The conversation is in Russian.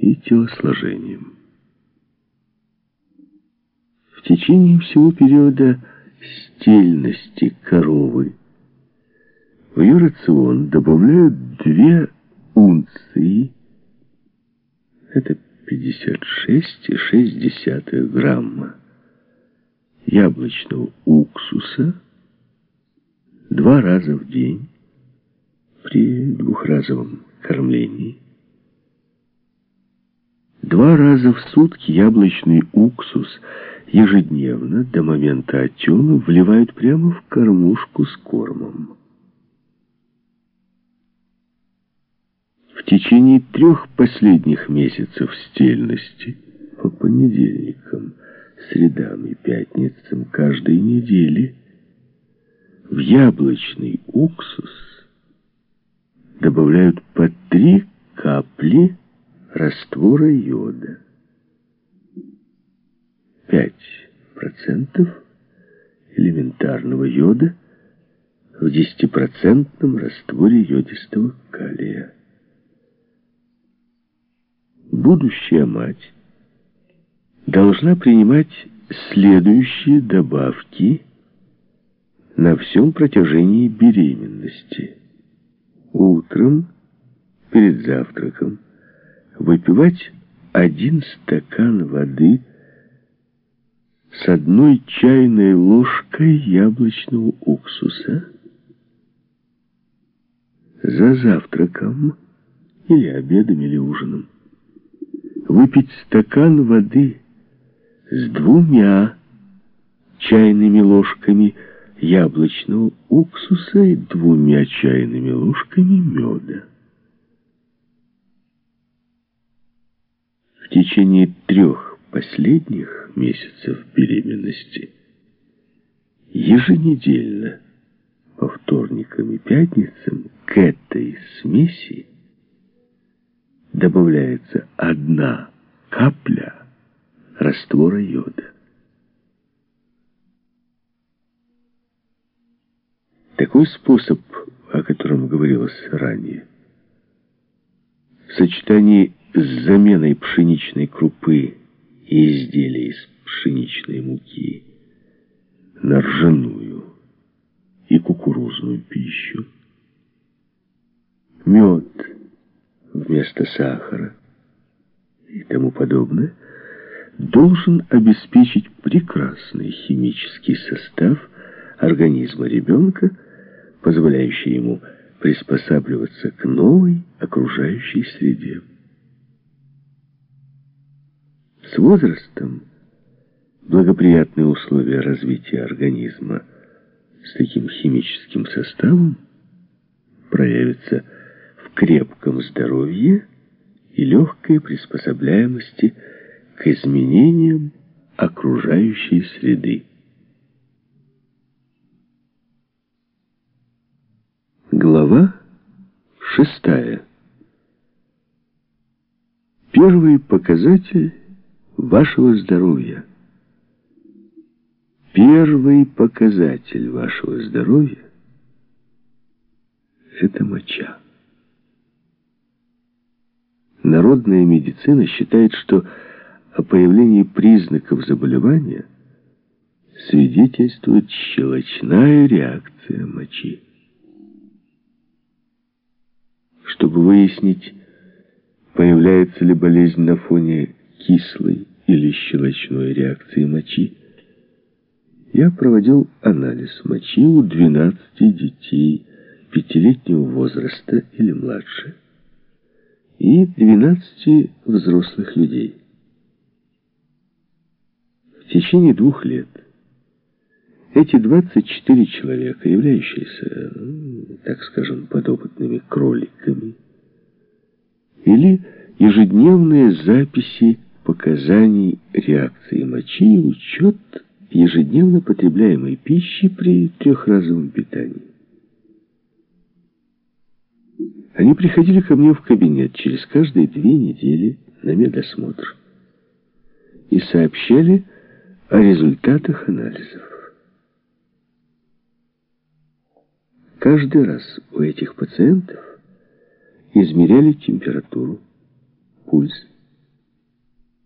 и телосложением. В течение всего периода стельности коровы в ее рацион добавляют две унции, это 56,6 грамма яблочного уксуса два раза в день при двухразовом кормлении. Два раза в сутки яблочный уксус ежедневно до момента отела вливают прямо в кормушку с кормом. В течение трех последних месяцев стельности по понедельникам, средам и пятницам каждой недели в яблочный уксус добавляют по три капли раствора йода. 5% элементарного йода в 10% растворе йодистого калия. Будущая мать должна принимать следующие добавки на всем протяжении беременности. Утром, перед завтраком, выпивать один стакан воды с одной чайной ложкой яблочного уксуса. За завтраком или обедом или ужином выпить стакан воды с двумя чайными ложками яблочного уксуса и двумя чайными ложками меда. В течение трех последних месяцев беременности еженедельно по вторникам и пятницам к этой смеси добавляется одна капля раствора йода. Такой способ, о котором говорилось ранее, в сочетании с заменой пшеничной крупы и изделий из пшеничной муки на ржаную и кукурузную пищу, мед вместо сахара и тому подобное, должен обеспечить прекрасный химический состав организма ребенка, позволяющий ему приспосабливаться к новой окружающей среде. С возрастом благоприятные условия развития организма с таким химическим составом проявятся в крепком здоровье и легкой приспособляемости к изменениям окружающей среды. Глава шестая. Первый показатель вашего здоровья. Первый показатель вашего здоровья – это моча. Народная медицина считает, что о появлении признаков заболевания свидетельствует щелочная реакция мочи. Чтобы выяснить, появляется ли болезнь на фоне кислой или щелочной реакции мочи, я проводил анализ мочи у 12 детей пятилетнего возраста или младше и 12 взрослых людей. В течение двух лет эти 24 человека, являющиеся, так скажем, подопытными кроликами, или ежедневные записи показаний реакции мочи и учет ежедневно потребляемой пищи при трехразовом питании. Они приходили ко мне в кабинет через каждые две недели на медосмотр и сообщали о результатах анализов. Каждый раз у этих пациентов измеряли температуру, пульс,